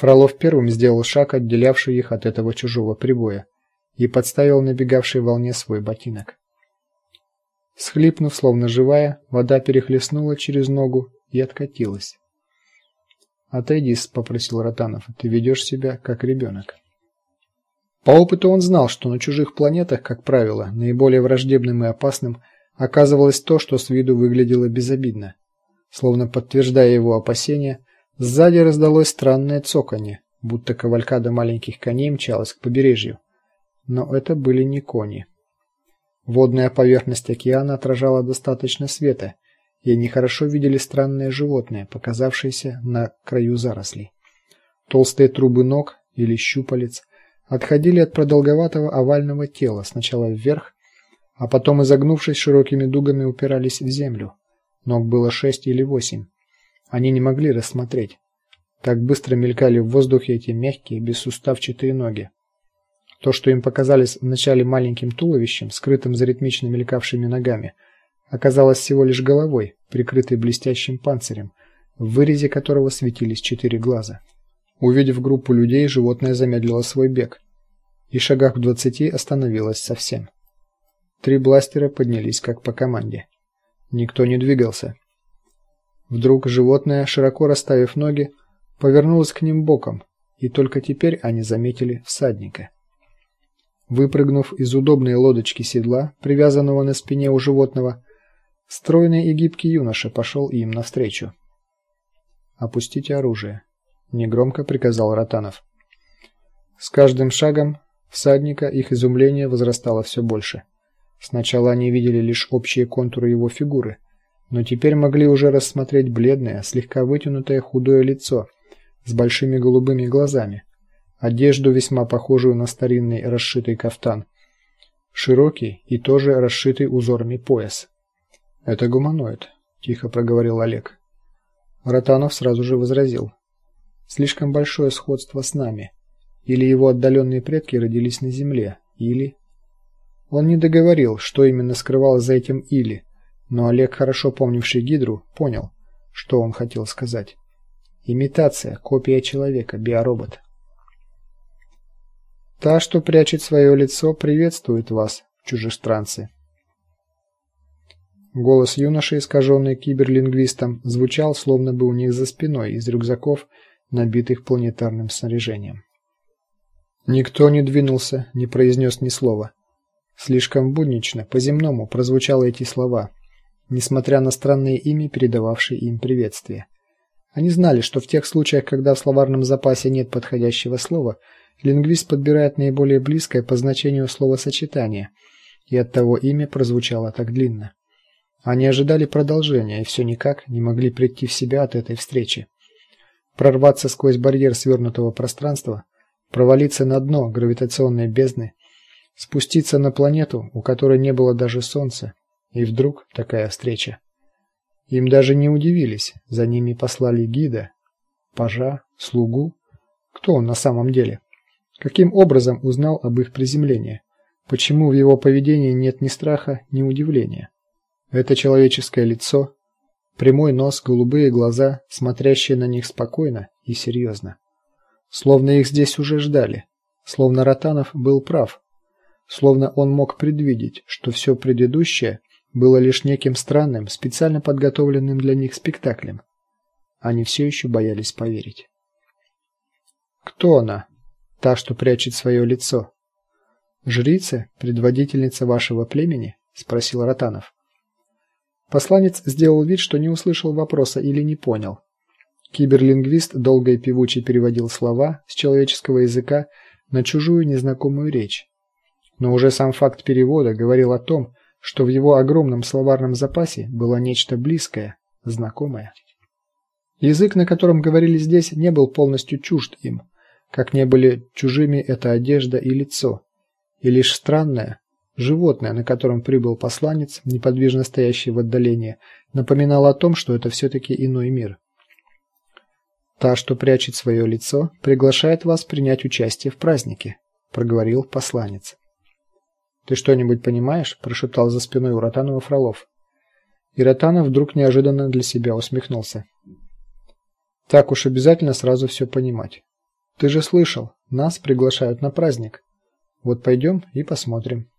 Фролов первым сделал шаг, отделявший их от этого чужого прибоя, и подставил набегавшей волне свой ботинок. Схлипнув, словно живая, вода перехлестнула через ногу и откатилась. "Отойди", попросил Ротанов. "Ты ведешь себя как ребенок». По опыту он знал, что на чужих планетах, как правило, наиболее враждебным и опасным оказывалось то, что с виду выглядело безобидно. Словно подтверждая его опасения, сзади раздалось странное цоканье, будто кавалькада маленьких коней мчалась к побережью. Но это были не кони. Водная поверхность океана отражала достаточно света, и они хорошо видели странное животное, показавшееся на краю зарослей. Толстые трубы ног или щупалец отходили от продолговатого овального тела сначала вверх, а потом, изогнувшись широкими дугами, упирались в землю. Ног было шесть или восемь. Они не могли рассмотреть. Так быстро мелькали в воздухе эти мягкие, бессуставчатые ноги. То, что им показались вначале маленьким туловищем, скрытым за ритмично мелькавшими ногами, оказалось всего лишь головой, прикрытой блестящим панцирем, в вырезе которого светились четыре глаза. Увидев группу людей, животное замедлило свой бег и в шагах в двадцати остановилось совсем. Три бластера поднялись как по команде. Никто не двигался. Вдруг животное, широко расставив ноги, повернулось к ним боком, и только теперь они заметили всадника. Выпрыгнув из удобной лодочки седла, привязанного на спине у животного, стройный и гибкий юноша пошел им навстречу. "Опустите оружие", негромко приказал Ротанов. С каждым шагом всадника их изумление возрастало все больше. Сначала они видели лишь общие контуры его фигуры, но теперь могли уже рассмотреть бледное, слегка вытянутое худое лицо с большими голубыми глазами, одежду весьма похожую на старинный расшитый кафтан, широкий и тоже расшитый узорами пояс. Это гуманоид, тихо проговорил Олег. Ротанов сразу же возразил: слишком большое сходство с нами. Или его отдаленные предки родились на земле, или он не договорил, что именно скрывалось за этим или, но Олег, хорошо помнивший Гидру, понял, что он хотел сказать. Имитация, копия человека, биоробот. Та, что прячет свое лицо, приветствует вас, чужестранцы. Голос юноши, искаженный киберлингвистом, звучал словно бы у них за спиной из рюкзаков, набитых планетарным снаряжением. Никто не двинулся, не произнес ни слова. Слишком буднично, по-земному прозвучали эти слова, несмотря на странные имя, передававшие им приветствие. Они знали, что в тех случаях, когда в словарном запасе нет подходящего слова, лингвист подбирает наиболее близкое по значению словосочетание, и оттого имя прозвучало так длинно. Они ожидали продолжения и все никак не могли прийти в себя от этой встречи. Прорваться сквозь барьер свернутого пространства, провалиться на дно гравитационной бездны спуститься на планету, у которой не было даже солнца, и вдруг такая встреча. Им даже не удивились, за ними послали гида, пажа, слугу. Кто он на самом деле? Каким образом узнал об их приземлении? Почему в его поведении нет ни страха, ни удивления? Это человеческое лицо, прямой нос, голубые глаза, смотрящие на них спокойно и серьезно. Словно их здесь уже ждали, словно Ротанов был прав словно он мог предвидеть, что все предыдущее было лишь неким странным, специально подготовленным для них спектаклем. Они все еще боялись поверить. Кто она? Та, что прячет свое лицо. Жрица, предводительница вашего племени, спросил Ротанов. Посланец сделал вид, что не услышал вопроса или не понял. Киберлингвист долго и певуче переводил слова с человеческого языка на чужую незнакомую речь но уже сам факт перевода говорил о том, что в его огромном словарном запасе было нечто близкое, знакомое. Язык, на котором говорили здесь, не был полностью чужд им, как не были чужими эта одежда и лицо, и лишь странное животное, на котором прибыл посланец, неподвижно стоящий в отдалении, напоминало о том, что это все таки иной мир. Та, что прячет свое лицо, приглашает вас принять участие в празднике, проговорил посланец. Ты что-нибудь понимаешь? прошептал за спиной у Ротанова Фролов. И Ротанов вдруг неожиданно для себя усмехнулся. Так уж обязательно сразу все понимать. Ты же слышал, нас приглашают на праздник. Вот пойдем и посмотрим.